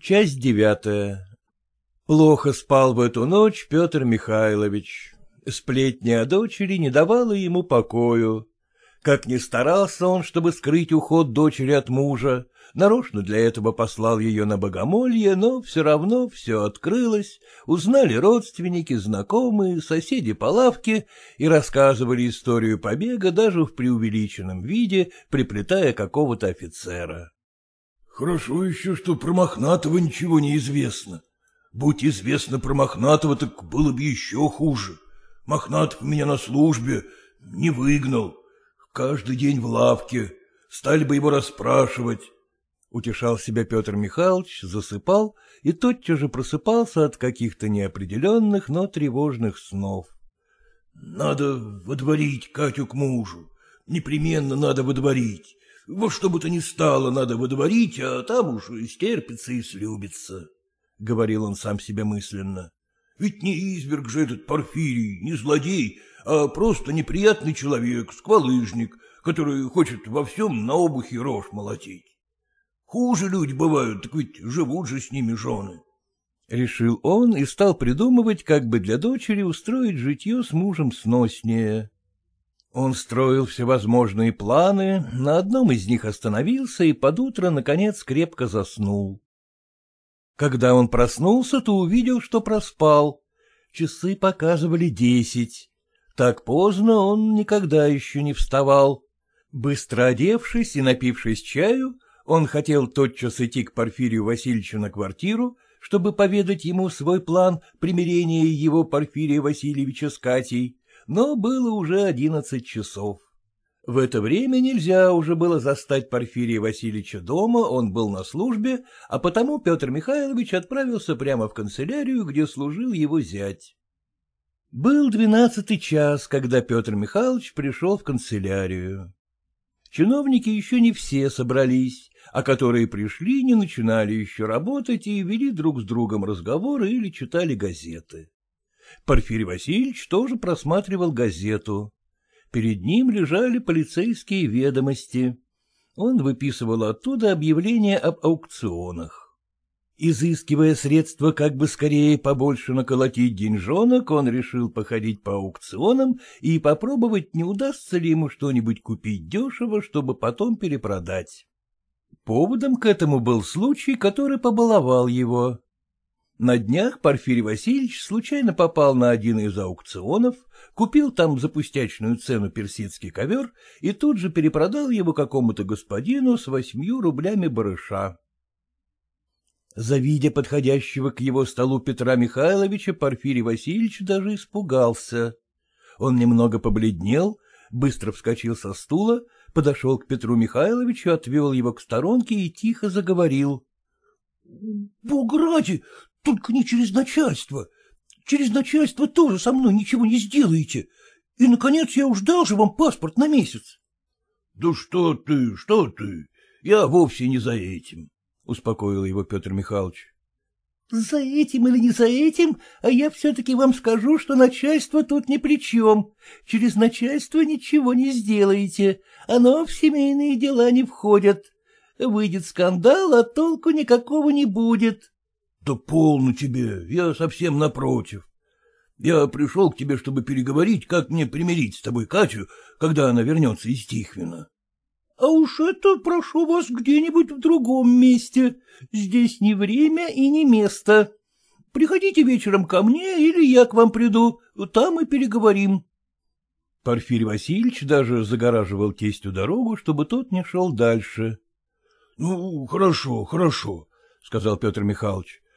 Часть девятая. Плохо спал в эту ночь Петр Михайлович. Сплетни о дочери не давала ему покою. Как ни старался он, чтобы скрыть уход дочери от мужа, нарочно для этого послал ее на богомолье, но все равно все открылось, узнали родственники, знакомые, соседи по лавке и рассказывали историю побега даже в преувеличенном виде, приплетая какого-то офицера. Хорошо еще, что про Мохнатого ничего не известно. Будь известно про Мохнатого, так было бы еще хуже. Мохнатов меня на службе не выгнал. Каждый день в лавке. Стали бы его расспрашивать. Утешал себя Петр Михайлович, засыпал и тотчас же просыпался от каких-то неопределенных, но тревожных снов. Надо водворить Катю к мужу. Непременно надо водворить. Во что бы то ни стало, надо выдворить, а там уж стерпится и слюбится, — говорил он сам себе мысленно. Ведь не изверг же этот Порфирий, не злодей, а просто неприятный человек, сквалыжник, который хочет во всем на обухе рожь молотить. Хуже люди бывают, так ведь живут же с ними жены. Решил он и стал придумывать, как бы для дочери устроить житье с мужем сноснее. Он строил всевозможные планы, на одном из них остановился и под утро, наконец, крепко заснул. Когда он проснулся, то увидел, что проспал. Часы показывали десять. Так поздно он никогда еще не вставал. Быстро одевшись и напившись чаю, он хотел тотчас идти к Порфирию Васильевичу на квартиру, чтобы поведать ему свой план примирения его Порфирия Васильевича с Катей, но было уже одиннадцать часов. В это время нельзя уже было застать Порфирия Васильевича дома, он был на службе, а потому Петр Михайлович отправился прямо в канцелярию, где служил его зять. Был двенадцатый час, когда Петр Михайлович пришел в канцелярию. Чиновники еще не все собрались, а которые пришли, не начинали еще работать и вели друг с другом разговоры или читали газеты. Порфирий Васильевич тоже просматривал газету. Перед ним лежали полицейские ведомости. Он выписывал оттуда объявления об аукционах. Изыскивая средства как бы скорее побольше наколотить деньжонок, он решил походить по аукционам и попробовать, не удастся ли ему что-нибудь купить дешево, чтобы потом перепродать. Поводом к этому был случай, который побаловал его. На днях Порфирий Васильевич случайно попал на один из аукционов, купил там за пустячную цену персидский ковер и тут же перепродал его какому-то господину с восьмью рублями барыша. Завидя подходящего к его столу Петра Михайловича, Порфирий Васильевич даже испугался. Он немного побледнел, быстро вскочил со стула, подошел к Петру Михайловичу, отвел его к сторонке и тихо заговорил. — Бог ради, только не через начальство. Через начальство тоже со мной ничего не сделаете. И, наконец, я уж дал же вам паспорт на месяц. — Да что ты, что ты, я вовсе не за этим, — успокоил его Петр Михайлович. — За этим или не за этим, а я все-таки вам скажу, что начальство тут ни при чем. Через начальство ничего не сделаете, оно в семейные дела не входит. Выйдет скандал, а толку никакого не будет. Да полно тебе, я совсем напротив. Я пришел к тебе, чтобы переговорить, как мне примирить с тобой Катю, когда она вернется из Тихвина. — А уж это прошу вас где-нибудь в другом месте. Здесь не время и не место. Приходите вечером ко мне, или я к вам приду, там и переговорим. Порфирий Васильевич даже загораживал тестю дорогу, чтобы тот не шел дальше. — Ну, хорошо, хорошо, — сказал Петр Михайлович. —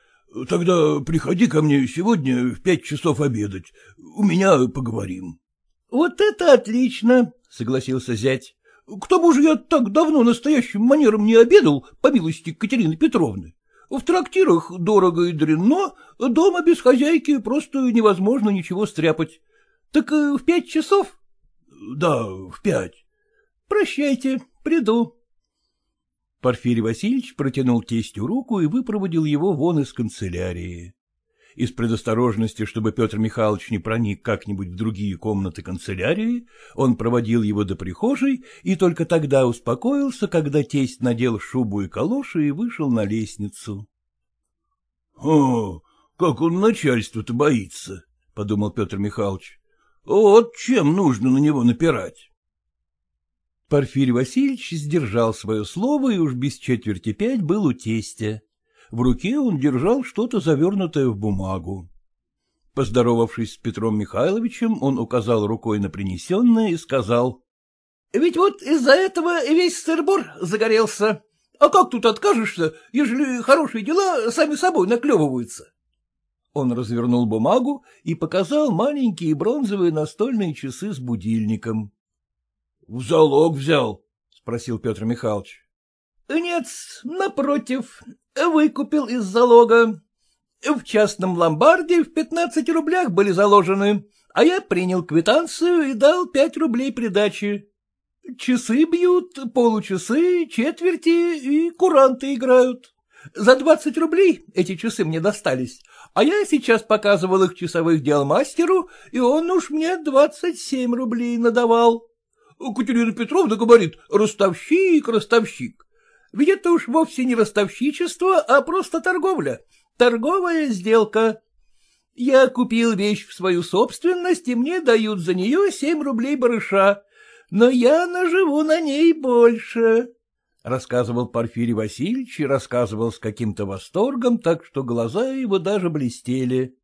Тогда приходи ко мне сегодня в пять часов обедать. У меня поговорим. — Вот это отлично, — согласился зять. — К тому же я так давно настоящим манером не обедал, по милости Катерины Петровны. В трактирах дорого и дрянно, дома без хозяйки просто невозможно ничего стряпать. Так э, в пять часов? — Да, в пять. — Прощайте, приду. Порфирий Васильевич протянул тестю руку и выпроводил его вон из канцелярии. Из предосторожности, чтобы Петр Михайлович не проник как-нибудь в другие комнаты канцелярии, он проводил его до прихожей и только тогда успокоился, когда тесть надел шубу и калоши и вышел на лестницу. — О, как он начальство-то боится, — подумал Петр Михайлович. — Вот чем нужно на него напирать. Порфирий Васильевич сдержал свое слово и уж без четверти пять был у тестя. В руке он держал что-то завернутое в бумагу. Поздоровавшись с Петром Михайловичем, он указал рукой на принесенное и сказал. — Ведь вот из-за этого весь сырбор загорелся. А как тут откажешься, ежели хорошие дела сами собой наклевываются? Он развернул бумагу и показал маленькие бронзовые настольные часы с будильником. — В залог взял? — спросил Петр Михайлович. — Нет, напротив, выкупил из залога. В частном ломбарде в пятнадцати рублях были заложены, а я принял квитанцию и дал пять рублей придачи. Часы бьют, получасы, четверти и куранты играют. За двадцать рублей эти часы мне достались, а я сейчас показывал их часовых дел мастеру, и он уж мне двадцать семь рублей надавал. Катерина Петровна говорит, ростовщик, ростовщик. Ведь это уж вовсе не ростовщичество, а просто торговля. Торговая сделка. Я купил вещь в свою собственность, и мне дают за нее семь рублей барыша, но я наживу на ней больше. Рассказывал Порфирий Васильевич и рассказывал с каким-то восторгом, так что глаза его даже блестели.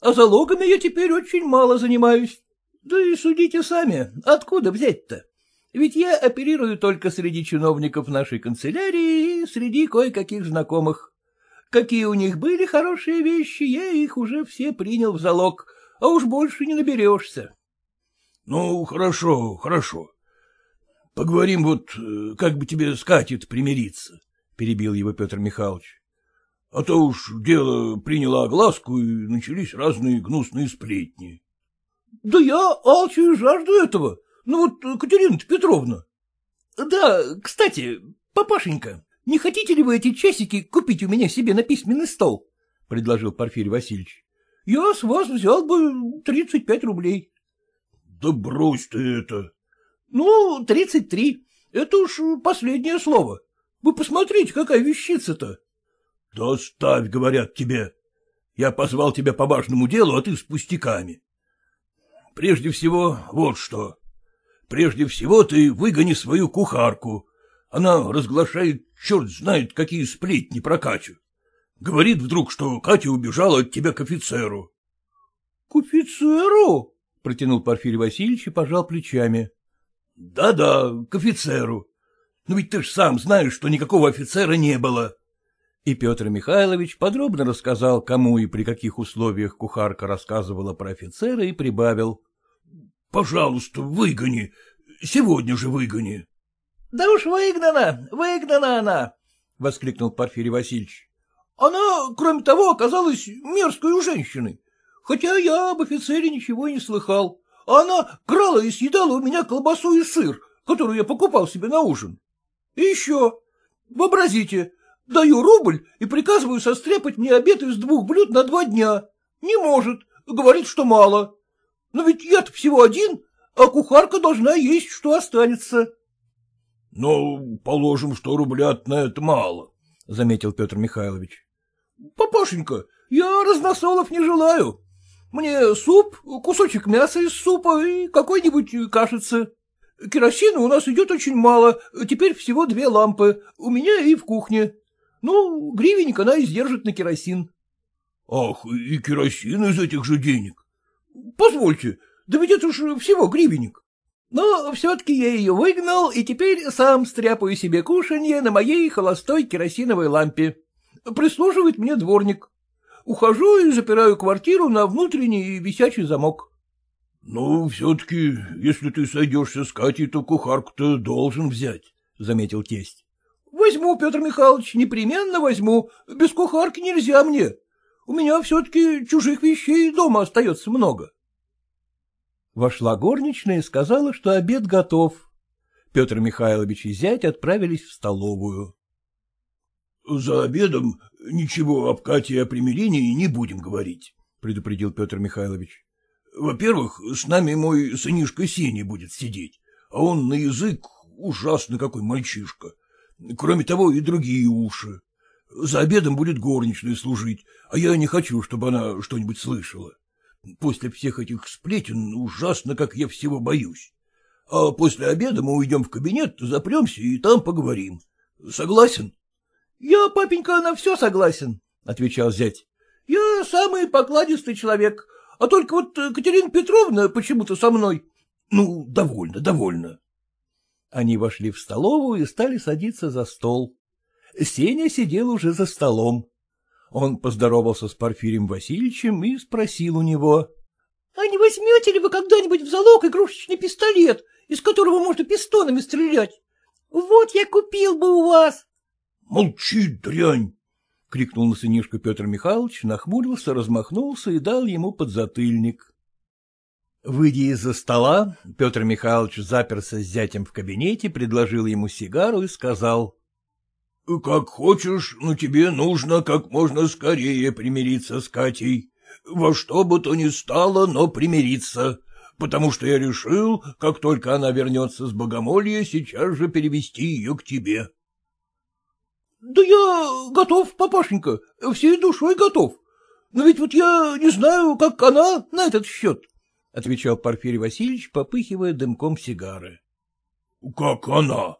А залогами я теперь очень мало занимаюсь. Да и судите сами, откуда взять-то? Ведь я оперирую только среди чиновников нашей канцелярии и среди кое-каких знакомых. Какие у них были хорошие вещи, я их уже все принял в залог, а уж больше не наберешься. — Ну, хорошо, хорошо. Поговорим вот, э, как бы тебе с примириться, — перебил его Петр Михайлович. — А то уж дело приняло огласку, и начались разные гнусные сплетни. — Да я алчу и жажду этого. Ну вот, Катерина Петровна. — Да, кстати, папашенька, не хотите ли вы эти часики купить у меня себе на письменный стол? — предложил Порфирий Васильевич. — Я с вас взял бы тридцать пять рублей. — Да брось ты это. — Ну, тридцать три. Это уж последнее слово. Вы посмотрите, какая вещица-то. — Да оставь, говорят тебе. Я позвал тебя по важному делу, а ты с пустяками. Прежде всего, вот что. Прежде всего ты выгони свою кухарку, она разглашает черт знает какие сплетни про Катю. Говорит вдруг, что Катя убежала от тебя к офицеру. — К офицеру? — протянул Порфирий Васильевич и пожал плечами. Да — Да-да, к офицеру. Но ведь ты ж сам знаешь, что никакого офицера не было. И Петр Михайлович подробно рассказал, кому и при каких условиях кухарка рассказывала про офицера и прибавил. — Пожалуйста, выгони, сегодня же выгони. — Да уж выгнана, выгнана она! — воскликнул Порфирий Васильевич. — Она, кроме того, оказалась мерзкой у женщины. Хотя я об офицере ничего не слыхал. Она крала и съедала у меня колбасу и сыр, которую я покупал себе на ужин. И еще, вообразите, даю рубль и приказываю состряпать мне обед из двух блюд на два дня. Не может, говорит, что мало. Но ведь я-то всего один, а кухарка должна есть, что останется. — Ну, положим, что рубля на это мало, — заметил Петр Михайлович. — Папашенька, я разносолов не желаю. Мне суп, кусочек мяса из супа и какой-нибудь кашицы. Керосина у нас идет очень мало, теперь всего две лампы, у меня и в кухне. Ну, гривенник она издержит на керосин. — Ах, и керосин из этих же денег? — Позвольте, да ведь это уж всего гривенник. Но все-таки я ее выгнал, и теперь сам стряпаю себе кушанье на моей холостой керосиновой лампе. Прислуживает мне дворник. Ухожу и запираю квартиру на внутренний висячий замок. — Ну, все-таки, если ты сойдешься с Катей, то кухарку-то должен взять, — заметил тесть. — Возьму, Петр Михайлович, непременно возьму. Без кухарки нельзя мне. У меня все-таки чужих вещей дома остается много. — Вошла горничная и сказала, что обед готов. Петр Михайлович и зять отправились в столовую. — За обедом ничего об Кате о примирении не будем говорить, — предупредил Петр Михайлович. — Во-первых, с нами мой сынишка Сеня будет сидеть, а он на язык ужасно какой мальчишка. Кроме того, и другие уши. За обедом будет горничная служить, а я не хочу, чтобы она что-нибудь слышала. После всех этих сплетен ужасно, как я всего боюсь. А после обеда мы уйдем в кабинет, запремся и там поговорим. Согласен? — Я, папенька, на все согласен, — отвечал зять. — Я самый покладистый человек, а только вот Катерина Петровна почему-то со мной. Ну, довольно, довольно. Они вошли в столовую и стали садиться за стол. Сеня сидел уже за столом. Он поздоровался с Порфирием Васильевичем и спросил у него. — А не возьмете ли вы когда-нибудь в залог игрушечный пистолет, из которого можно пистонами стрелять? Вот я купил бы у вас. — Молчи, дрянь! — крикнул на сынишку Петр Михайлович, нахмурился, размахнулся и дал ему подзатыльник. Выйдя из-за стола, Петр Михайлович заперся с зятем в кабинете, предложил ему сигару и сказал. — Как хочешь, но тебе нужно как можно скорее примириться с Катей. Во что бы то ни стало, но примириться, потому что я решил, как только она вернется с богомолья, сейчас же перевести ее к тебе. — Да я готов, папашенька, всей душой готов. Но ведь вот я не знаю, как она на этот счет, — отвечал Порфирий Васильевич, попыхивая дымком сигары. — Как она?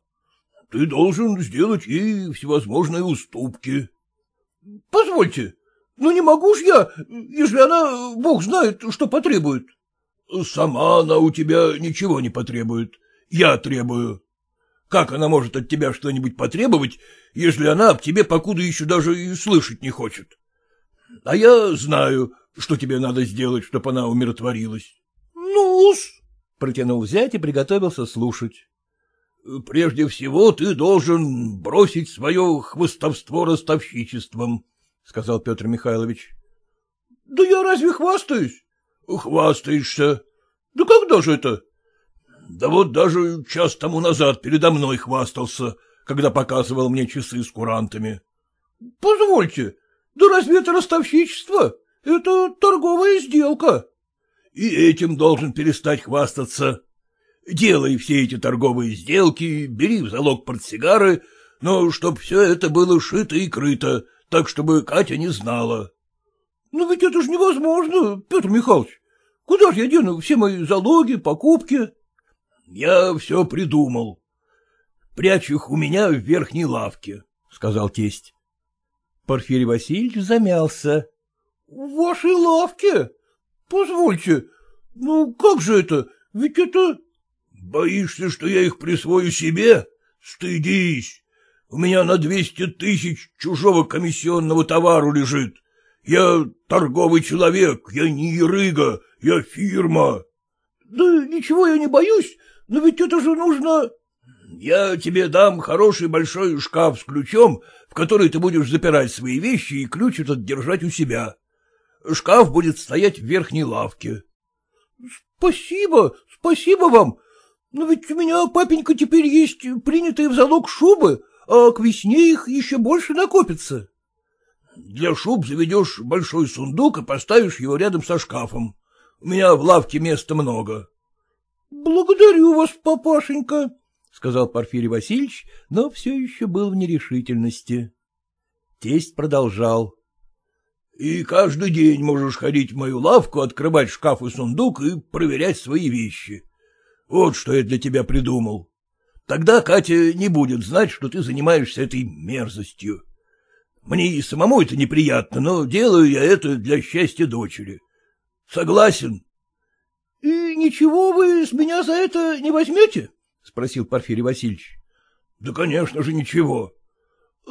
Ты должен сделать ей всевозможные уступки. — Позвольте, ну не могу ж я, если она, бог знает, что потребует. — Сама она у тебя ничего не потребует. Я требую. Как она может от тебя что-нибудь потребовать, если она об тебе покуда еще даже и слышать не хочет? А я знаю, что тебе надо сделать, чтобы она умиротворилась. — Ну-с, — протянул зять и приготовился слушать. — Прежде всего ты должен бросить свое хвостовство ростовщичеством, — сказал Петр Михайлович. — Да я разве хвастаюсь? — Хвастаешься. — Да когда же это? — Да вот даже час тому назад передо мной хвастался, когда показывал мне часы с курантами. — Позвольте, да разве это ростовщичество? Это торговая сделка. — И этим должен перестать хвастаться. Делай все эти торговые сделки, бери в залог портсигары, но чтоб все это было шито и крыто, так, чтобы Катя не знала. — Но ведь это же невозможно, Петр Михайлович. Куда же я дену все мои залоги, покупки? — Я все придумал. Прячь их у меня в верхней лавке, — сказал тесть. Порфирий Васильевич замялся. — В вашей лавке? Позвольте, ну как же это? Ведь это... Боишься, что я их присвою себе? Стыдись. У меня на двести тысяч чужого комиссионного товару лежит. Я торговый человек, я не ерыга, я фирма. Да ничего я не боюсь, но ведь это же нужно... Я тебе дам хороший большой шкаф с ключом, в который ты будешь запирать свои вещи и ключ этот держать у себя. Шкаф будет стоять в верхней лавке. — Спасибо, спасибо вам, но ведь у меня, папенька, теперь есть принятые в залог шубы, а к весне их еще больше накопится. Для шуб заведешь большой сундук и поставишь его рядом со шкафом. У меня в лавке места много. — Благодарю вас, папашенька, — сказал Порфирий Васильевич, но все еще был в нерешительности. Тесть продолжал. — И каждый день можешь ходить в мою лавку, открывать шкаф и сундук и проверять свои вещи. Вот что я для тебя придумал. Тогда Катя не будет знать, что ты занимаешься этой мерзостью. Мне и самому это неприятно, но делаю я это для счастья дочери. Согласен? — И ничего вы с меня за это не возьмете? — спросил Порфирий Васильевич. — Да, конечно же, ничего. —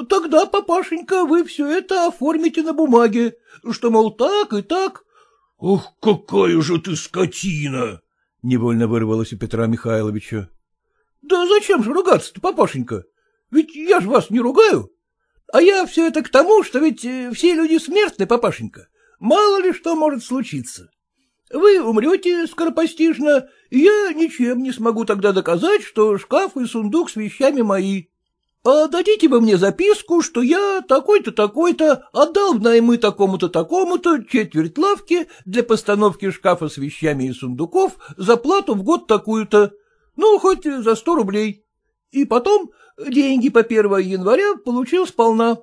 Тогда, папашенька, вы все это оформите на бумаге, что, мол, так и так. — Ох, какая же ты скотина! — невольно вырвалось у Петра Михайловича. — Да зачем же ругаться-то, папашенька? Ведь я же вас не ругаю. А я все это к тому, что ведь э, все люди смертны, папашенька. Мало ли что может случиться. Вы умрете скоропостижно, и я ничем не смогу тогда доказать, что шкаф и сундук с вещами мои. А дадите вы мне записку, что я такой-то, такой-то отдал в наймы такому-то, такому-то четверть лавки для постановки шкафа с вещами и сундуков за плату в год такую-то, ну, хоть за сто рублей. И потом деньги по 1 января получил сполна.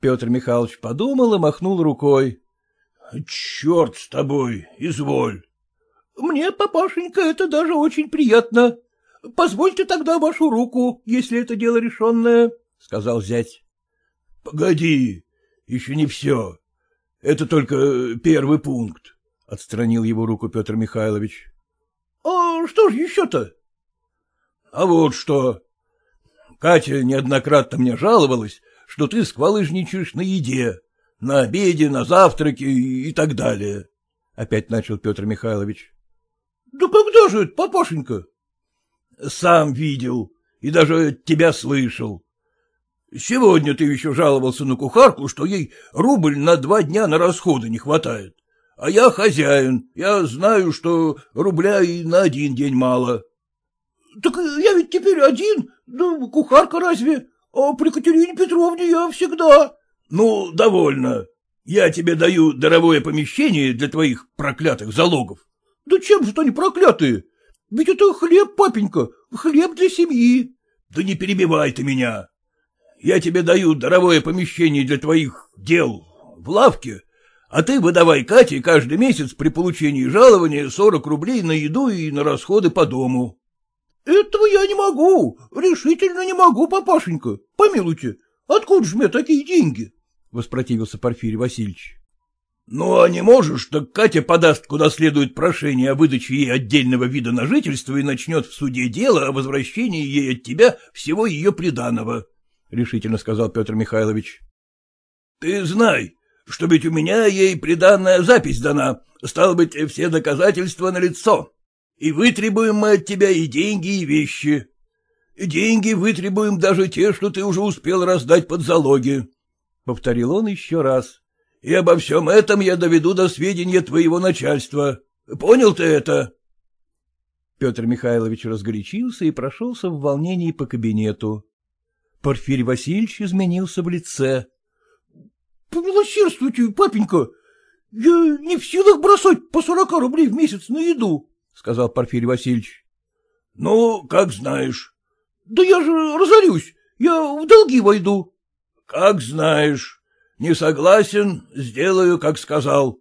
Петр Михайлович подумал и махнул рукой. — Черт с тобой, изволь. — Мне, папашенька, это даже очень приятно. Позвольте тогда вашу руку, если это дело решенное, — сказал зять. — Погоди, еще не все. Это только первый пункт, — отстранил его руку Петр Михайлович. — А что же еще-то? — А вот что. Катя неоднократно мне жаловалась, что ты сквалыжничаешь на еде, на обеде, на завтраке и так далее. Опять начал Петр Михайлович. — Да когда же это, папашенька? — Сам видел и даже тебя слышал. Сегодня ты еще жаловался на кухарку, что ей рубль на два дня на расходы не хватает. А я хозяин, я знаю, что рубля и на один день мало. — Так я ведь теперь один, да кухарка разве? А при Катерине Петровне я всегда. — Ну, довольно. Я тебе даю даровое помещение для твоих проклятых залогов. — Да чем же они проклятые? Ведь это хлеб, папенька, хлеб для семьи. — Да не перебивай ты меня. Я тебе даю даровое помещение для твоих дел в лавке, а ты выдавай Кате каждый месяц при получении жалования сорок рублей на еду и на расходы по дому. — Этого я не могу, решительно не могу, папашенька. Помилуйте, откуда же мне такие деньги? — воспротивился Порфирий Васильевич. — Ну, а не можешь, так Катя подаст куда следует прошение о выдаче ей отдельного вида на жительство и начнет в суде дело о возвращении ей от тебя всего ее приданого. — решительно сказал Петр Михайлович. — Ты знай, что ведь у меня ей приданная запись дана, стало быть, все доказательства на лицо. И вытребуем мы от тебя и деньги, и вещи. Деньги вытребуем даже те, что ты уже успел раздать под залоги. — повторил он еще раз. — И обо всем этом я доведу до сведения твоего начальства. Понял ты это? Петр Михайлович разгорячился и прошелся в волнении по кабинету. Порфирий Васильевич изменился в лице. — Помилосердствуйте, папенька, я не в силах бросать по сорока рублей в месяц на еду, — сказал Порфирий Васильевич. — Ну, как знаешь. — Да я же разорюсь, я в долги войду. — Как знаешь. Не согласен, сделаю, как сказал.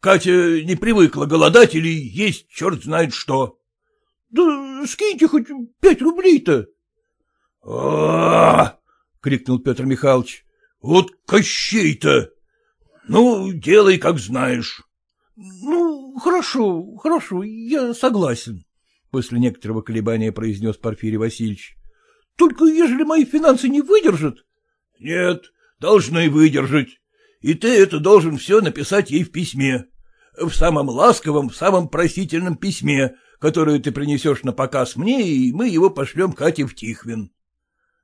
Катя не привыкла голодать или есть черт знает что. — Да скиньте хоть пять рублей-то. А — крикнул Петр Михайлович. — Вот Кощей-то! Ну, делай, как знаешь. — Ну, хорошо, хорошо, я согласен, — после некоторого колебания произнес Порфирий Васильевич. — Только ежели мои финансы не выдержат... — Нет, должны выдержать. И ты это должен все написать ей в письме. В самом ласковом, в самом просительном письме, которое ты принесешь на показ мне, и мы его пошлем Кате в Тихвин.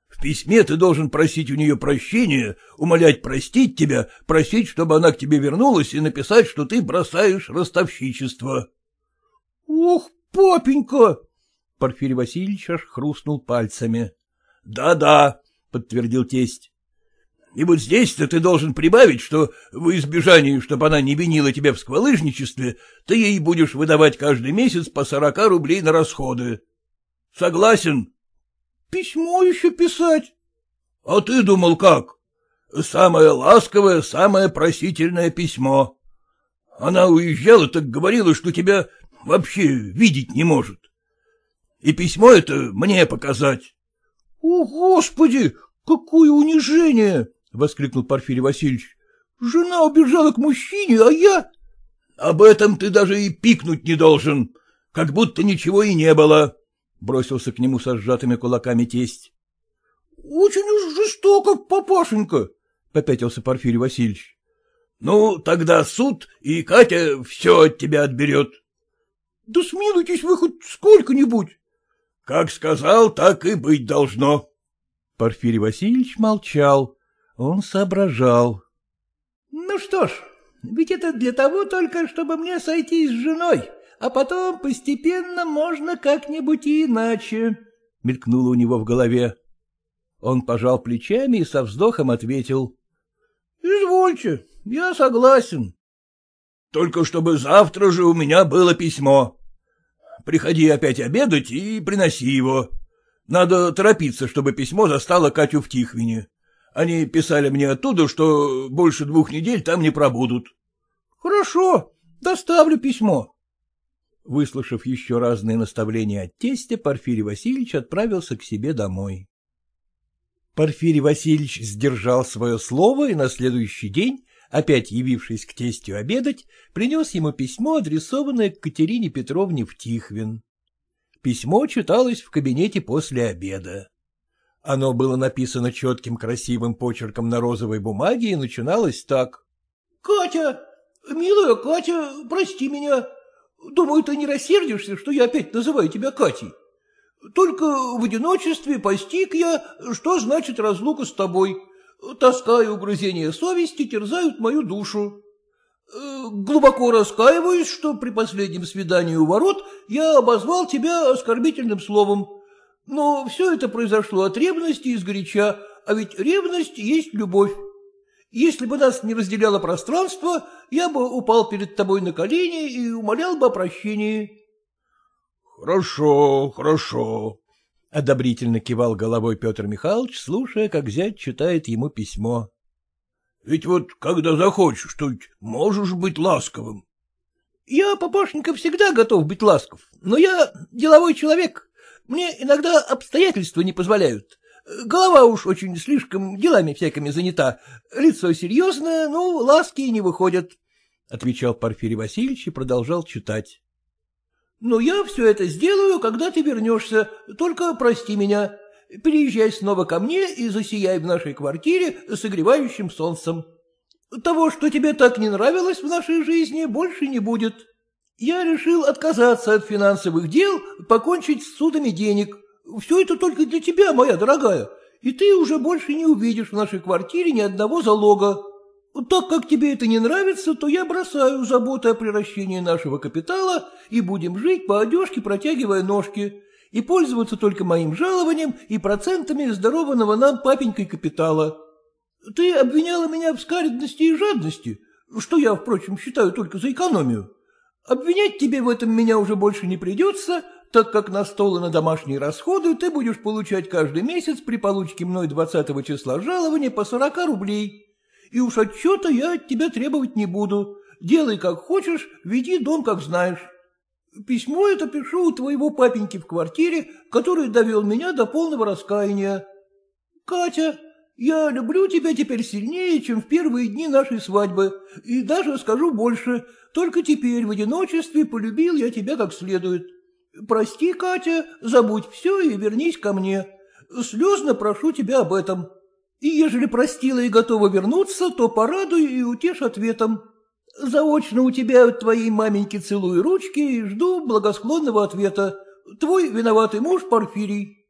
В письме ты должен просить у нее прощения, умолять простить тебя, просить, чтобы она к тебе вернулась, и написать, что ты бросаешь ростовщичество. — Ох, папенька! — Порфирий Васильевич аж хрустнул пальцами. Да — Да-да, — подтвердил тесть. — И вот здесь-то ты должен прибавить, что в избежании, чтобы она не винила тебя в сквалыжничестве, ты ей будешь выдавать каждый месяц по сорока рублей на расходы. Согласен? — Письмо еще писать. — А ты думал как? Самое ласковое, самое просительное письмо. Она уезжала, так говорила, что тебя вообще видеть не может. И письмо это мне показать. — О, Господи, какое унижение! — воскликнул Порфирий Васильевич. — Жена убежала к мужчине, а я... — Об этом ты даже и пикнуть не должен, как будто ничего и не было бросился к нему со сжатыми кулаками тесть. — Очень уж жестоко, папашенька, — попятился Порфирий Васильевич. — Ну, тогда суд, и Катя все от тебя отберет. — Да смилуйтесь вы хоть сколько-нибудь. — Как сказал, так и быть должно. Порфирий Васильевич молчал. Он соображал. — Ну что ж, ведь это для того только, чтобы мне сойти с женой, а потом постепенно можно как-нибудь и иначе, — мелькнуло у него в голове. Он пожал плечами и со вздохом ответил. — Извольте, я согласен. — Только чтобы завтра же у меня было письмо. Приходи опять обедать и приноси его. Надо торопиться, чтобы письмо застало Катю в Тихвине. Они писали мне оттуда, что больше двух недель там не пробудут. — Хорошо, доставлю письмо. Выслушав еще разные наставления от тестя, Порфирий Васильевич отправился к себе домой. Порфирий Васильевич сдержал свое слово и на следующий день, опять явившись к тестю обедать, принес ему письмо, адресованное к Катерине Петровне в Тихвин. Письмо читалось в кабинете после обеда. Оно было написано четким красивым почерком на розовой бумаге и начиналось так. — Катя, милая Катя, прости меня. Думаю, ты не рассердишься, что я опять называю тебя Катей. Только в одиночестве постиг я, что значит разлука с тобой. Тоска и угрызения совести терзают мою душу. Э, глубоко раскаиваюсь, что при последнем свидании у ворот я обозвал тебя оскорбительным словом. Но все это произошло от ревности и сгоряча, а ведь ревность есть любовь. Если бы нас не разделяло пространство, я бы упал перед тобой на колени и умолял бы о прощении. — Хорошо, хорошо, — одобрительно кивал головой Петр Михайлович, слушая, как зять читает ему письмо. — Ведь вот когда захочешь, то можешь быть ласковым. — Я, папашенька, всегда готов быть ласков, но я деловой человек, мне иногда обстоятельства не позволяют. Голова уж очень слишком делами всякими занята. Лицо серьезное, ну, ласки не выходят, — отвечал Порфирий Васильевич и продолжал читать. — Но я все это сделаю, когда ты вернешься, только прости меня. Переезжай снова ко мне и засияй в нашей квартире согревающим солнцем. Того, что тебе так не нравилось в нашей жизни, больше не будет. — я решил отказаться от финансовых дел, покончить с судами денег. Все это только для тебя, моя дорогая, и ты уже больше не увидишь в нашей квартире ни одного залога. Так как тебе это не нравится, то я бросаю заботы о превращении нашего капитала и будем жить по одежке, протягивая ножки, и пользоваться только моим жалованием и процентами здорованного нам папенькой капитала. Ты обвиняла меня в скаридности и жадности, что я, впрочем, считаю только за экономию. Обвинять тебе в этом меня уже больше не придется, так как на стол и на домашние расходы ты будешь получать каждый месяц при получке мной 20 числа жалования по 40 рублей. И уж отчета я от тебя требовать не буду. Делай как хочешь, веди дом как знаешь. Письмо это пишу у твоего папеньки в квартире, который довел меня до полного раскаяния. Катя, я люблю тебя теперь сильнее, чем в первые дни нашей свадьбы, и даже скажу больше, только теперь в одиночестве полюбил я тебя как следует. Прости, Катя, забудь все и вернись ко мне. Слезно прошу тебя об этом. И ежели простила и готова вернуться, то порадуй и утешь ответом. Заочно у тебя от твоей маменьки целую ручки и жду благосклонного ответа. Твой виноватый муж Порфирий.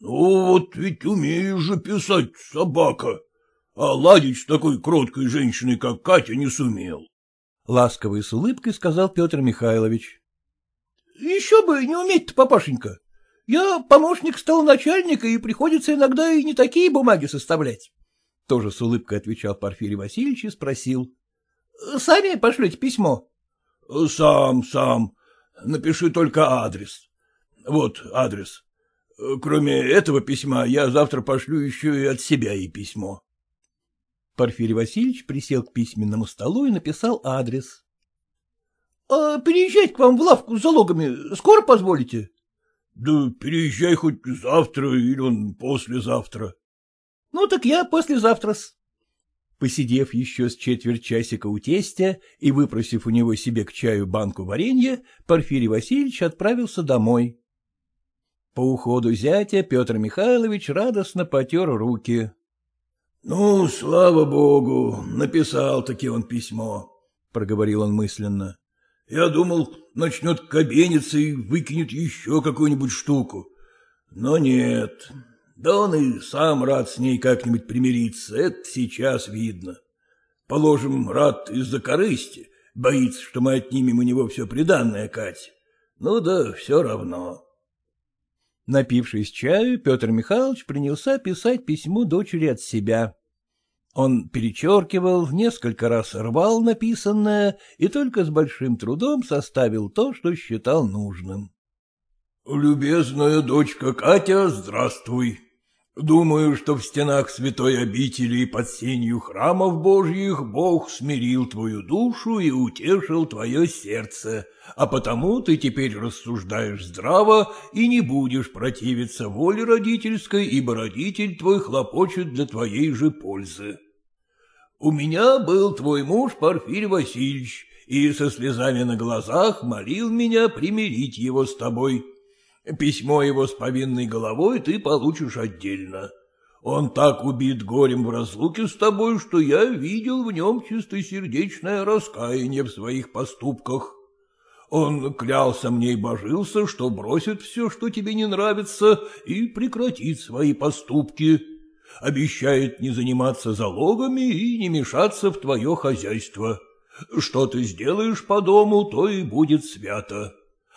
Ну, вот ведь умеешь же писать, собака. А ладить с такой кроткой женщиной, как Катя, не сумел. Ласково и с улыбкой сказал Петр Михайлович. — Еще бы не уметь-то, папашенька. Я помощник начальника, и приходится иногда и не такие бумаги составлять. Тоже с улыбкой отвечал Порфирий Васильевич и спросил. — Сами пошлете письмо? — Сам, сам. Напиши только адрес. Вот адрес. Кроме этого письма, я завтра пошлю еще и от себя и письмо. Порфирий Васильевич присел к письменному столу и написал адрес. — А переезжать к вам в лавку с залогами скоро позволите? — Да переезжай хоть завтра или он послезавтра. — Ну так я послезавтра-с. Посидев еще с четверть часика у тестя и выпросив у него себе к чаю банку варенья, Порфирий Васильевич отправился домой. По уходу зятя Петр Михайлович радостно потер руки. — Ну, слава богу, написал-таки он письмо, — проговорил он мысленно. — Я думал, начнет кабениться и выкинет еще какую-нибудь штуку. Но нет. Да он и сам рад с ней как-нибудь примириться, это сейчас видно. Положим, рад из-за корысти, боится, что мы отнимем у него все приданное, Кать. Ну да все равно. Напившись чаю, Петр Михайлович принялся писать письмо дочери от себя. Он перечеркивал, несколько раз рвал написанное и только с большим трудом составил то, что считал нужным. — Любезная дочка Катя, здравствуй. Думаю, что в стенах святой обители и под сенью храмов божьих Бог смирил твою душу и утешил твое сердце, а потому ты теперь рассуждаешь здраво и не будешь противиться воле родительской, ибо родитель твой хлопочет для твоей же пользы. У меня был твой муж Порфирь Васильевич, и со слезами на глазах молил меня примирить его с тобой. Письмо его с повинной головой ты получишь отдельно. Он так убит горем в разлуке с тобой, что я видел в нем чистосердечное раскаяние в своих поступках. Он клялся мне и божился, что бросит все, что тебе не нравится, и прекратит свои поступки. Обещает не заниматься залогами и не мешаться в твое хозяйство. Что ты сделаешь по дому, то и будет свято.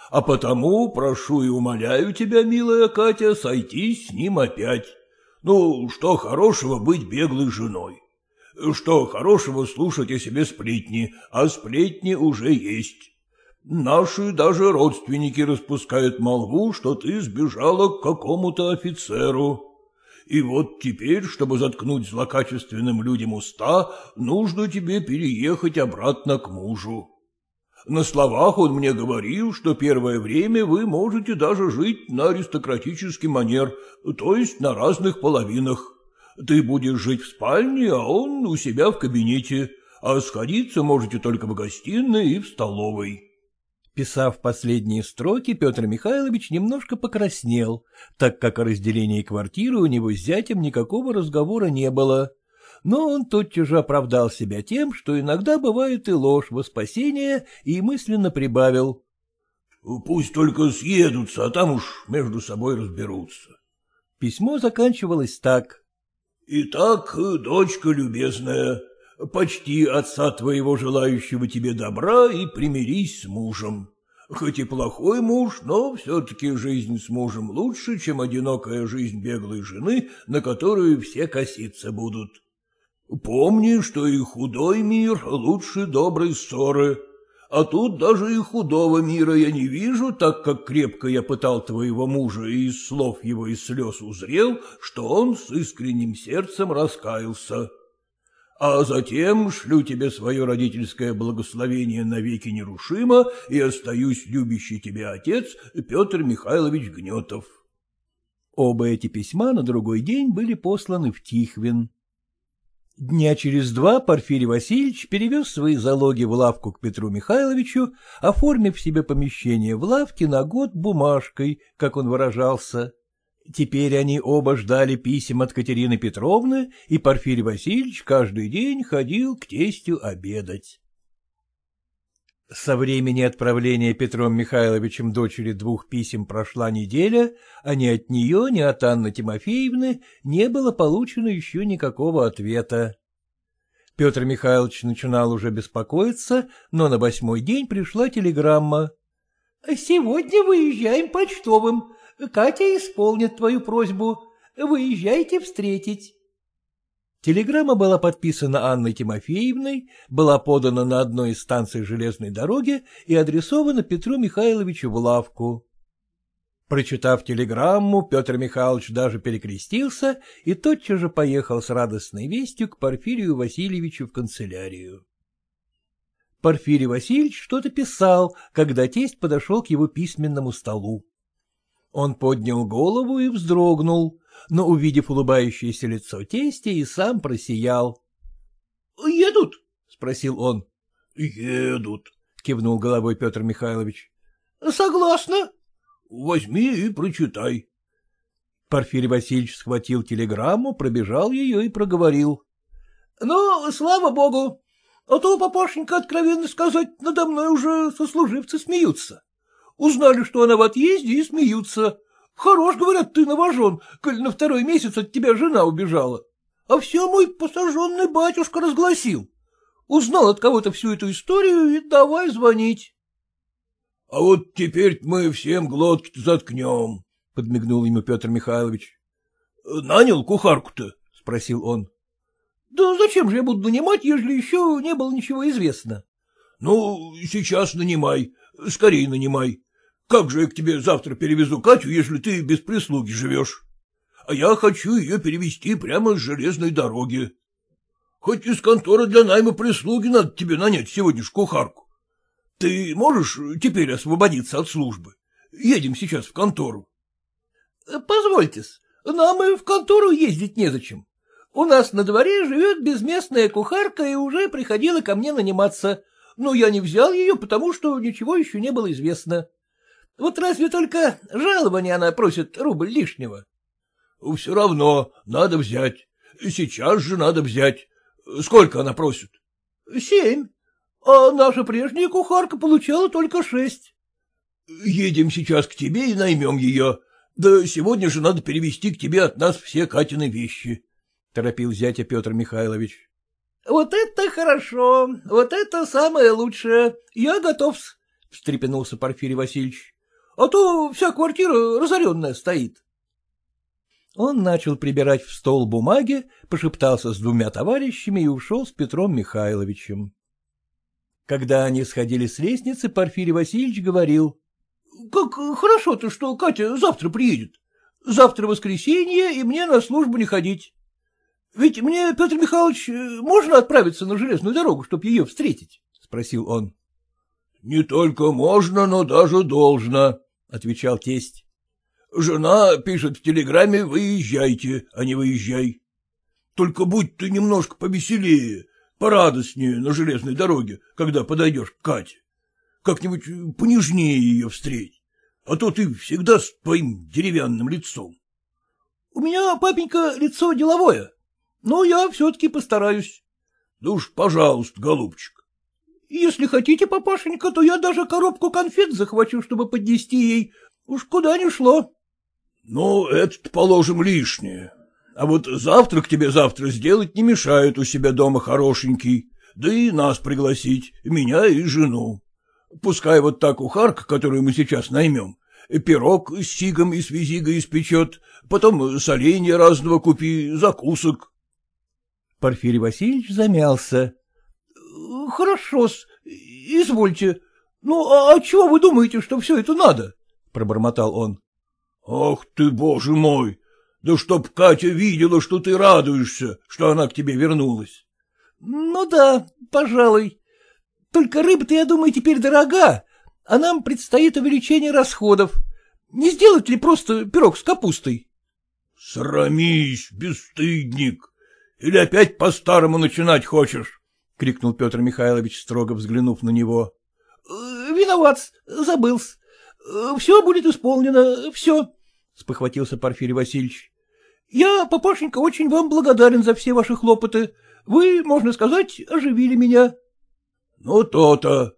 А потому прошу и умоляю тебя, милая Катя, сойтись с ним опять. Ну, что хорошего быть беглой женой? Что хорошего слушать о себе сплетни, а сплетни уже есть. Наши даже родственники распускают молву, что ты сбежала к какому-то офицеру. И вот теперь, чтобы заткнуть злокачественным людям уста, нужно тебе переехать обратно к мужу. На словах он мне говорил, что первое время вы можете даже жить на аристократический манер, то есть на разных половинах. Ты будешь жить в спальне, а он у себя в кабинете, а сходиться можете только в гостиной и в столовой. Писав последние строки, Петр Михайлович немножко покраснел, так как о разделении квартиры у него с зятем никакого разговора не было но он тотчас же оправдал себя тем, что иногда бывает и ложь во спасение, и мысленно прибавил. — Пусть только съедутся, а там уж между собой разберутся. Письмо заканчивалось так. — Итак, дочка любезная, почти отца твоего желающего тебе добра и примирись с мужем. Хоть и плохой муж, но все-таки жизнь с мужем лучше, чем одинокая жизнь беглой жены, на которую все коситься будут. — Помни, что и худой мир лучше доброй ссоры, а тут даже и худого мира я не вижу, так как крепко я пытал твоего мужа и из слов его и слез узрел, что он с искренним сердцем раскаялся. А затем шлю тебе свое родительское благословение навеки нерушимо и остаюсь любящий тебя отец Петр Михайлович Гнетов. Оба эти письма на другой день были посланы в Тихвин. Дня через два Порфирий Васильевич перевез свои залоги в лавку к Петру Михайловичу, оформив себе помещение в лавке на год бумажкой, как он выражался. Теперь они оба ждали писем от Катерины Петровны, и Порфирий Васильевич каждый день ходил к тестю обедать. Со времени отправления Петром Михайловичем дочери двух писем прошла неделя, а ни от нее, ни от Анны Тимофеевны не было получено еще никакого ответа. Петр Михайлович начинал уже беспокоиться, но на восьмой день пришла телеграмма. — Сегодня выезжаем почтовым. Катя исполнит твою просьбу. Выезжайте встретить. Телеграмма была подписана Анной Тимофеевной, была подана на одной из станций железной дороги и адресована Петру Михайловичу в лавку. Прочитав телеграмму, Петр Михайлович даже перекрестился и тотчас же поехал с радостной вестью к Порфирию Васильевичу в канцелярию. Порфирий Васильевич что-то писал, когда тесть подошел к его письменному столу. Он поднял голову и вздрогнул но, увидев улыбающееся лицо тестя, и сам просиял. — Едут? — спросил он. — Едут, — кивнул головой Петр Михайлович. — Согласна. — Возьми и прочитай. Порфирий Васильевич схватил телеграмму, пробежал ее и проговорил. — Ну, слава богу, а то, папашенька, откровенно сказать, надо мной уже сослуживцы смеются. Узнали, что она в отъезде, и смеются. Хорош, говорят, ты новожен, коль на второй месяц от тебя жена убежала. А все мой посаженный батюшка разгласил. Узнал от кого-то всю эту историю и давай звонить. — А вот теперь мы всем глотки заткнем, — подмигнул ему Петр Михайлович. — Нанял кухарку-то? — спросил он. — Да зачем же я буду нанимать, ежели еще не было ничего известно? — Ну, сейчас нанимай, скорее нанимай. Как же я к тебе завтра перевезу Катю, если ты без прислуги живешь? а я хочу ее перевести прямо с железной дороги. Хоть из конторы для найма прислуги надо тебе нанять сегодня ж кухарку. Ты можешь теперь освободиться от службы? Едем сейчас в контору. — Позвольте-с, нам и в контору ездить незачем. У нас на дворе живет безместная кухарка и уже приходила ко мне наниматься, но я не взял ее, потому что ничего еще не было известно. Вот разве только жалование она просит рубль лишнего? — Все равно надо взять. Сейчас же надо взять. Сколько она просит? — Семь. А наша прежняя кухарка получала только шесть. — Едем сейчас к тебе и наймем ее. Да сегодня же надо перевести к тебе от нас все Катины вещи, — торопил зятя Петр Михайлович. — Вот это хорошо, вот это самое лучшее. Я готов, — встрепенулся Порфирий Васильевич. — А то вся квартира разоренная стоит. Он начал прибирать в стол бумаги, пошептался с двумя товарищами и ушел с Петром Михайловичем. Когда они сходили с лестницы, Порфирий Васильевич говорил. — Как хорошо-то, что Катя завтра приедет. Завтра воскресенье, и мне на службу не ходить. Ведь мне, Петр Михайлович, можно отправиться на железную дорогу, чтобы ее встретить? — спросил он. — Не только можно, но даже должно, — отвечал тесть. — Жена пишет в телеграмме «выезжайте», а не «выезжай». Только будь ты немножко повеселее, порадостнее на железной дороге, когда подойдешь к Кате. Как-нибудь понежнее ее встреть, а то ты всегда с твоим деревянным лицом. — У меня, папенька, лицо деловое, но я все-таки постараюсь. — Да уж, пожалуйста, голубчик. — Если хотите, папашенька, то я даже коробку конфет захвачу, чтобы поднести ей. Уж куда ни шло. — Ну, это положим лишнее. А вот завтрак тебе завтра сделать не мешает у себя дома хорошенький, да и нас пригласить, меня и жену. Пускай вот та кухарка, которую мы сейчас наймем, пирог с сигом и с визигой испечет, потом соленья разного купи, закусок. Порфирий Васильевич замялся. — Хорошо-с, извольте. Ну, а, а чего вы думаете, что все это надо? — пробормотал он. — Ах ты, боже мой! Да чтоб Катя видела, что ты радуешься, что она к тебе вернулась. — Ну да, пожалуй. Только рыба-то, я думаю, теперь дорога, а нам предстоит увеличение расходов. Не сделать ли просто пирог с капустой? — Срамись, бесстыдник! Или опять по-старому начинать хочешь? — крикнул Петр Михайлович, строго взглянув на него. — Виноват, забылся. Все будет исполнено, все, — спохватился Порфирий Васильевич. — Я, папашенька, очень вам благодарен за все ваши хлопоты. Вы, можно сказать, оживили меня. — Ну, то-то.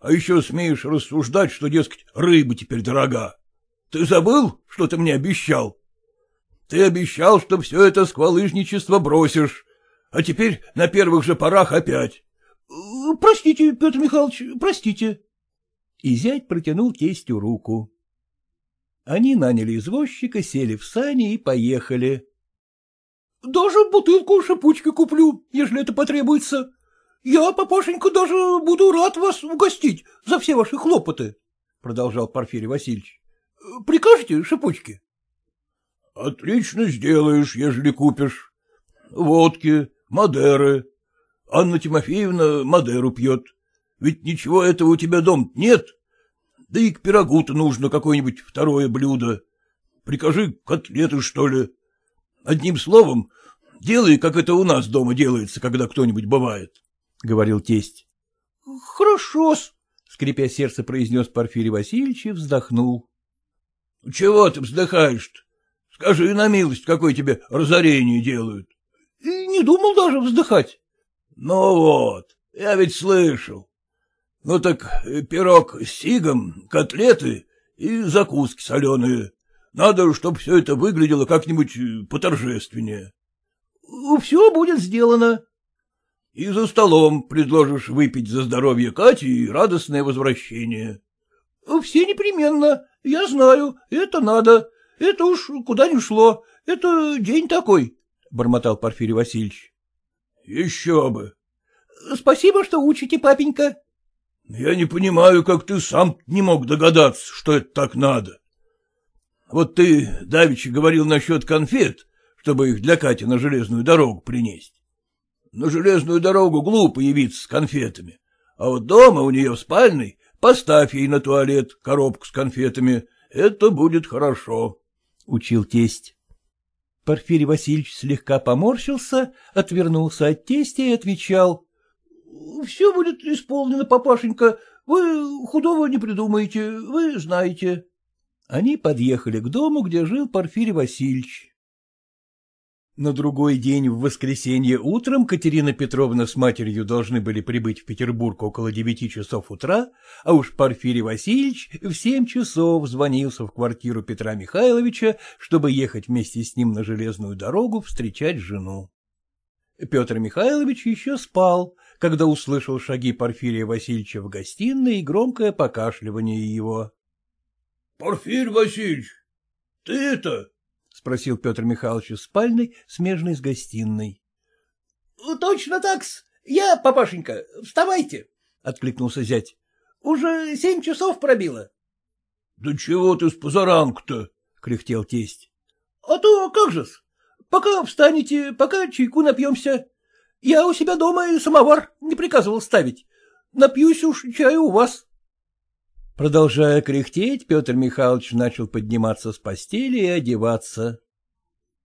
А еще смеешь рассуждать, что, дескать, рыба теперь дорога. Ты забыл, что ты мне обещал? Ты обещал, что все это сквалыжничество бросишь, а теперь на первых же порах опять. — Простите, Петр Михайлович, простите. И зять протянул тестю руку. Они наняли извозчика, сели в сани и поехали. — Даже бутылку шипучки куплю, если это потребуется. Я, папашенька, даже буду рад вас угостить за все ваши хлопоты, — продолжал Порфирий Васильевич. — Прикажете шипучки? — Отлично сделаешь, ежели купишь. Водки, Мадеры. Анна Тимофеевна Мадеру пьет. Ведь ничего этого у тебя дом нет. Да и к пирогу-то нужно какое-нибудь второе блюдо. Прикажи котлеты, что ли. Одним словом, делай, как это у нас дома делается, когда кто-нибудь бывает, — говорил тесть. — Хорошо-с, — скрипя сердце, произнес Порфирий Васильевич и вздохнул. — Чего ты вздыхаешь-то? Скажи на милость, какое тебе разорение делают. — Не думал даже вздыхать. — Ну вот, я ведь слышал. Ну так пирог с сигом, котлеты и закуски соленые. Надо, чтобы все это выглядело как-нибудь э, поторжественнее. — Все будет сделано. — И за столом предложишь выпить за здоровье Кати и радостное возвращение. — Все непременно. Я знаю, это надо. Это уж куда ни шло. Это день такой, — бормотал Порфирий Васильевич. — Еще бы. — Спасибо, что учите, папенька. Я не понимаю, как ты сам не мог догадаться, что это так надо. Вот ты, давеча, говорил насчет конфет, чтобы их для Кати на железную дорогу принести. На железную дорогу глупо явиться с конфетами, а вот дома у нее в спальной поставь ей на туалет коробку с конфетами, это будет хорошо, — учил тесть. Порфирий Васильевич слегка поморщился, отвернулся от тестя и отвечал. — Все будет исполнено, папашенька, вы худого не придумаете, вы знаете. Они подъехали к дому, где жил Порфирий Васильевич. На другой день, в воскресенье утром, Катерина Петровна с матерью должны были прибыть в Петербург около девяти часов утра, а уж Порфирий Васильевич в семь часов звонился в квартиру Петра Михайловича, чтобы ехать вместе с ним на железную дорогу встречать жену. Петр Михайлович еще спал, когда услышал шаги Порфирия Васильевича в гостиной и громкое покашливание его. — Порфирий Васильевич, ты это, — спросил Петр Михайлович из спальной, смежной с гостиной. — Точно так-с. Я, папашенька, вставайте, — откликнулся зять. — Уже семь часов пробило. — Да чего ты с позаранку-то? — кряхтел тесть. — А то как же-с. Пока встанете, пока чайку напьемся. Я у себя дома и самовар не приказывал ставить. Напьюсь уж чаю у вас. Продолжая кряхтеть, Петр Михайлович начал подниматься с постели и одеваться.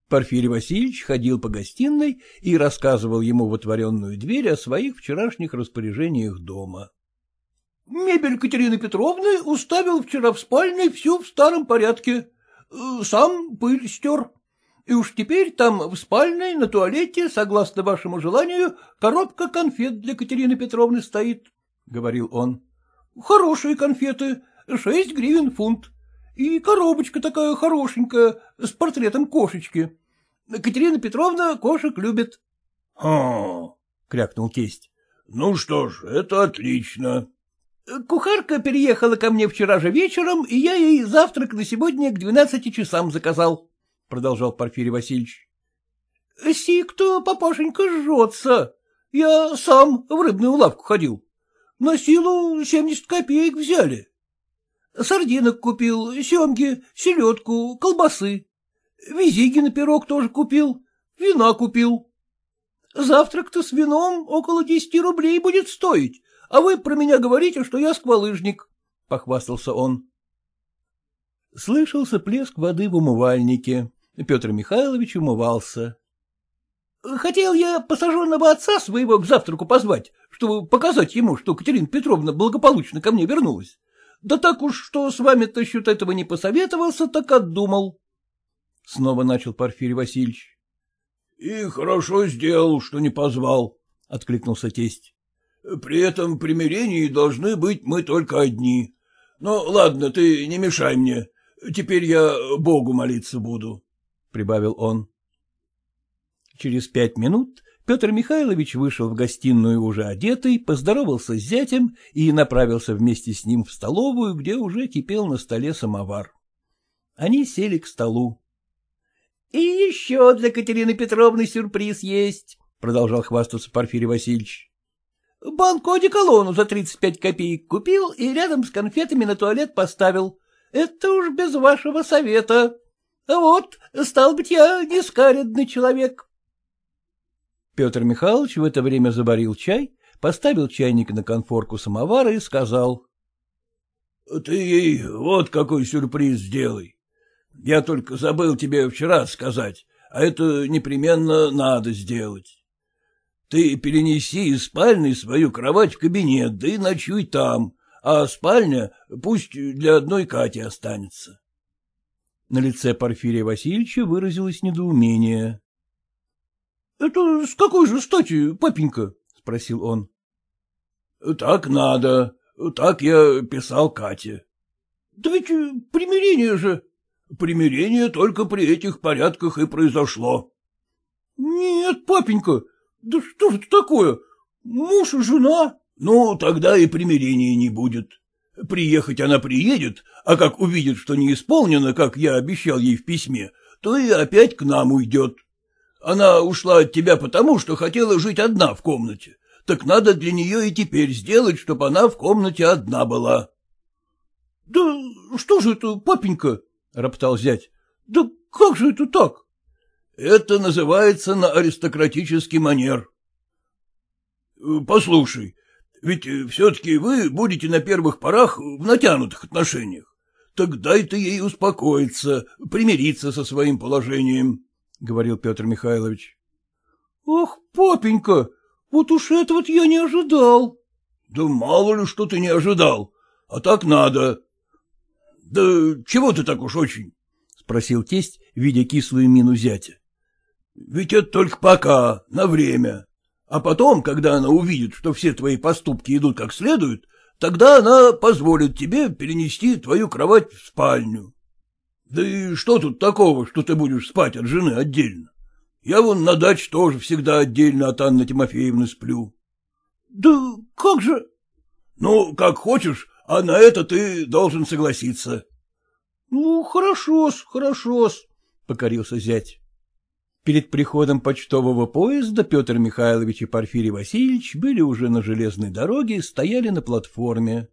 Порфирий Васильевич ходил по гостиной и рассказывал ему в отворенную дверь о своих вчерашних распоряжениях дома. — Мебель Катерины Петровны уставил вчера в спальне всю в старом порядке. Сам пыль стер. И уж теперь там в спальной, на туалете, согласно вашему желанию, коробка конфет для Катерины Петровны стоит, — говорил он. Хорошие конфеты, шесть гривен фунт. И коробочка такая хорошенькая, с портретом кошечки. Катерина Петровна кошек любит. — Ха! — крякнул тесть. — Ну что ж, это отлично. Кухарка переехала ко мне вчера же вечером, и я ей завтрак на сегодня к двенадцати часам заказал, — продолжал Порфирий Васильевич. — Сик-то, папашенька, жжется. Я сам в рыбную лавку ходил. На силу семьдесят копеек взяли. Сардинок купил, семги, селедку, колбасы. Визиги на пирог тоже купил, вина купил. Завтрак-то с вином около десяти рублей будет стоить, а вы про меня говорите, что я сквалыжник, — похвастался он. Слышался плеск воды в умывальнике. Петр Михайлович умывался. Хотел я посаженного отца своего к завтраку позвать, чтобы показать ему, что Катерина Петровна благополучно ко мне вернулась. Да так уж, что с вами-то счет этого не посоветовался, так отдумал. Снова начал Порфирий Васильевич. — И хорошо сделал, что не позвал, — откликнулся тесть. — При этом примирении должны быть мы только одни. Ну, ладно, ты не мешай мне. Теперь я Богу молиться буду, — прибавил он. Через пять минут Петр Михайлович вышел в гостиную уже одетый, поздоровался с зятем и направился вместе с ним в столовую, где уже кипел на столе самовар. Они сели к столу. — И еще для Катерины Петровны сюрприз есть, — продолжал хвастаться Порфирий Васильевич. — Банку одеколону за тридцать пять копеек купил и рядом с конфетами на туалет поставил. Это уж без вашего совета. А вот, стал быть, я нескаредный человек. Петр Михайлович в это время заборил чай, поставил чайник на конфорку самовара и сказал. — Ты ей вот какой сюрприз сделай. Я только забыл тебе вчера сказать, а это непременно надо сделать. Ты перенеси из спальни свою кровать в кабинет, да и ночуй там, а спальня пусть для одной Кати останется. На лице Порфирия Васильевича выразилось недоумение. — Это с какой же стати, папенька? — спросил он. — Так надо. Так я писал Кате. — Да ведь э, примирение же. — Примирение только при этих порядках и произошло. — Нет, папенька, да что же это такое? Муж и жена. — Ну, тогда и примирения не будет. Приехать она приедет, а как увидит, что не исполнено, как я обещал ей в письме, то и опять к нам уйдет. Она ушла от тебя потому, что хотела жить одна в комнате. Так надо для нее и теперь сделать, чтобы она в комнате одна была. — Да что же это, папенька? — роптал зять. — Да как же это так? — Это называется на аристократический манер. — Послушай, ведь все-таки вы будете на первых порах в натянутых отношениях. Так дай ты ей успокоиться, примириться со своим положением, — говорил Петр Михайлович. — Ах, папенька, вот уж этого я не ожидал. — Да мало ли, что ты не ожидал, а так надо. — Да чего ты так уж очень? — спросил тесть, видя кислую мину зятя. — Ведь это только пока, на время. А потом, когда она увидит, что все твои поступки идут как следует, тогда она позволит тебе перенести твою кровать в спальню. Да и что тут такого, что ты будешь спать от жены отдельно? Я вон на даче тоже всегда отдельно от Анны Тимофеевны сплю. — Да как же? — Ну, как хочешь, а на это ты должен согласиться. — Ну, хорошо-с, хорошо-с, — покорился зять. Перед приходом почтового поезда Петр Михайлович и Порфирий Васильевич были уже на железной дороге и стояли на платформе.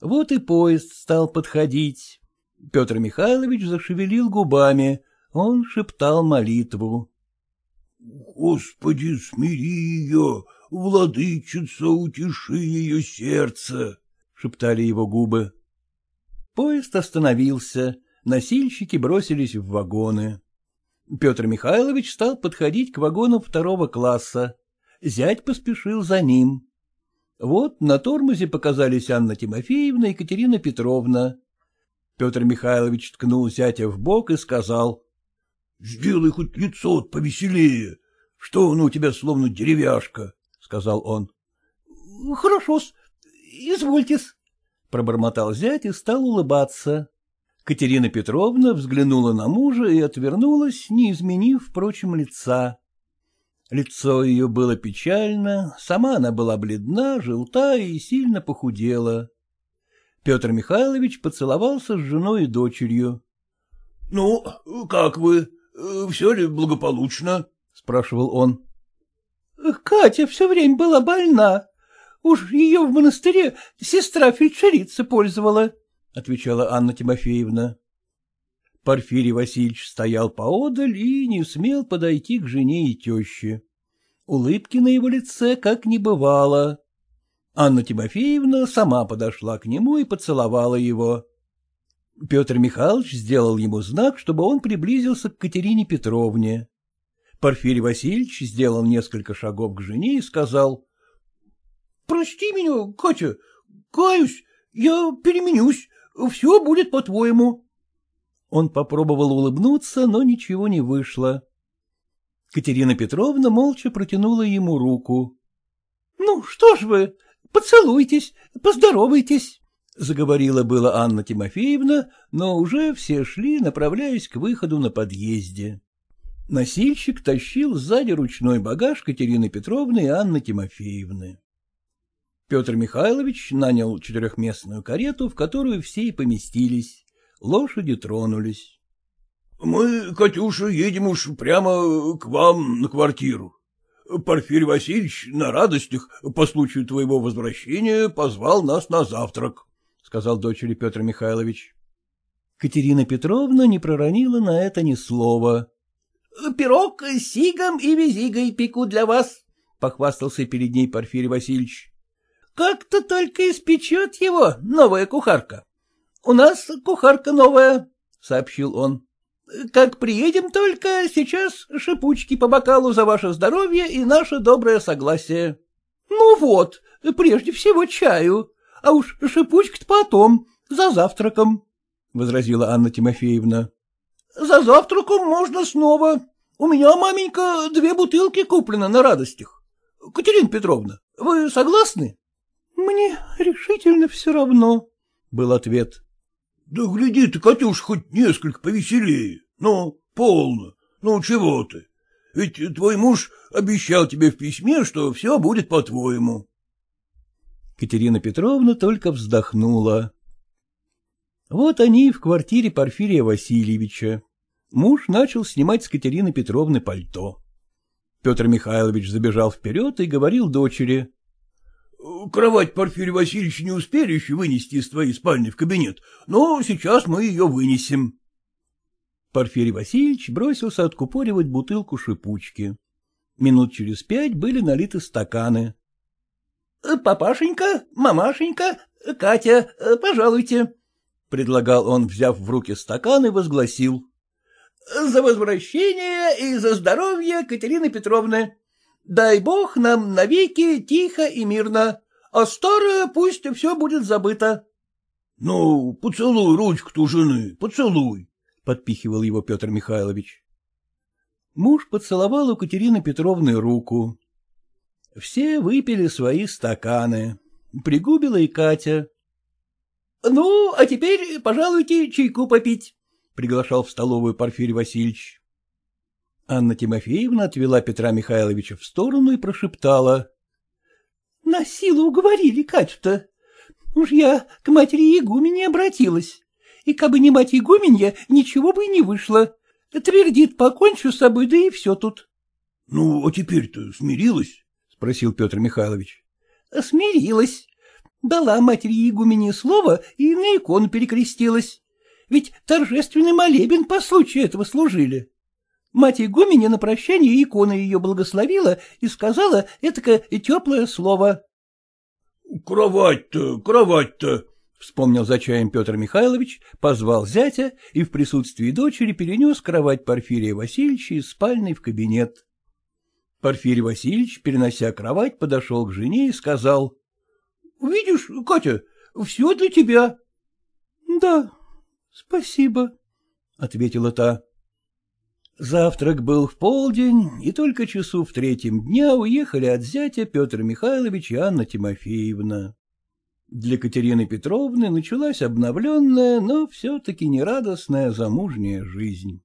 Вот и поезд стал подходить. Петр Михайлович зашевелил губами, он шептал молитву. — Господи, смири ее, владычица, утеши ее сердце, — шептали его губы. Поезд остановился, носильщики бросились в вагоны. Петр Михайлович стал подходить к вагону второго класса. Зять поспешил за ним. Вот на тормозе показались Анна Тимофеевна и Екатерина Петровна. Петр Михайлович ткнул зятя в бок и сказал. — Сделай хоть лицо повеселее. Что оно у тебя словно деревяшка, — сказал он. — Хорошо-с, извольте-с, — пробормотал зять и стал улыбаться. Катерина Петровна взглянула на мужа и отвернулась, не изменив, впрочем, лица. Лицо ее было печально, сама она была бледна, желта и сильно похудела. Петр Михайлович поцеловался с женой и дочерью. — Ну, как вы? Все ли благополучно? — спрашивал он. — Катя все время была больна. Уж ее в монастыре сестра фельдшерица пользовала, — отвечала Анна Тимофеевна. Порфирий Васильевич стоял поодаль и не смел подойти к жене и теще. Улыбки на его лице как не бывало. Анна Тимофеевна сама подошла к нему и поцеловала его. Петр Михайлович сделал ему знак, чтобы он приблизился к Катерине Петровне. Порфирий Васильевич сделал несколько шагов к жене и сказал. — Прости меня, Катя, каюсь, я переменюсь, все будет по-твоему. Он попробовал улыбнуться, но ничего не вышло. Катерина Петровна молча протянула ему руку. — Ну, что ж вы, поцелуйтесь, поздоровайтесь, — заговорила была Анна Тимофеевна, но уже все шли, направляясь к выходу на подъезде. Носильщик тащил сзади ручной багаж Катерины Петровны и Анны Тимофеевны. Петр Михайлович нанял четырехместную карету, в которую все и поместились. Лошади тронулись. — Мы, Катюша, едем уж прямо к вам на квартиру. Порфирий Васильевич на радостях по случаю твоего возвращения позвал нас на завтрак, — сказал дочери Петр Михайлович. Катерина Петровна не проронила на это ни слова. — Пирог с сигом и визигой пеку для вас, — похвастался перед ней Порфирий Васильевич. Как-то только испечет его новая кухарка. У нас кухарка новая, — сообщил он. Как приедем только, сейчас шипучки по бокалу за ваше здоровье и наше доброе согласие. Ну вот, прежде всего чаю, а уж шипучка-то потом, за завтраком, — возразила Анна Тимофеевна. — За завтраком можно снова. У меня, маменька, две бутылки куплены на радостях. Катерина Петровна, вы согласны? — Мне решительно все равно, — был ответ. — Да гляди ты, Катюш, хоть несколько повеселее. Ну, полно. Ну, чего ты? Ведь твой муж обещал тебе в письме, что все будет по-твоему. Катерина Петровна только вздохнула. Вот они в квартире Порфирия Васильевича. Муж начал снимать с Катерины Петровны пальто. Петр Михайлович забежал вперед и говорил дочери. Кровать Порфирия Васильевича не успели еще вынести из твоей спальни в кабинет, но сейчас мы ее вынесем. Порфирий Васильевич бросился откупоривать бутылку шипучки. Минут через пять были налиты стаканы. — Папашенька, мамашенька, Катя, пожалуйте, — предлагал он, взяв в руки стакан и возгласил. — За возвращение и за здоровье Катерины Петровны. Дай бог нам навеки тихо и мирно, а старое пусть все будет забыто. — Ну, поцелуй ручку-то жены, поцелуй, — подпихивал его Петр Михайлович. Муж поцеловал у Катерины Петровны руку. Все выпили свои стаканы. Пригубила и Катя. — Ну, а теперь, пожалуйте, чайку попить, — приглашал в столовую Порфирий Васильевич. Анна Тимофеевна отвела Петра Михайловича в сторону и прошептала. — На силу уговорили Катю-то. Уж я к матери Игумене обратилась. И кабы не мать Игуменья, ничего бы и не вышло. Твердит, покончу с собой, да и все тут. — Ну, а теперь-то смирилась? — спросил Петр Михайлович. — Смирилась. Дала матери игумене слово и на икону перекрестилась. Ведь торжественный молебен по случаю этого служили. Мать игуменя на прощание икона ее благословила и сказала этакое теплое слово. — Кровать-то, кровать-то, — вспомнил за чаем Петр Михайлович, позвал зятя и в присутствии дочери перенес кровать Порфирия Васильевича из спальной в кабинет. Порфирий Васильевич, перенося кровать, подошел к жене и сказал. — Видишь, Катя, все для тебя. — Да, спасибо, — ответила та. Завтрак был в полдень, и только часу в третьем дня уехали от зятя Петр Михайлович и Анна Тимофеевна. Для Катерины Петровны началась обновленная, но все-таки нерадостная замужняя жизнь.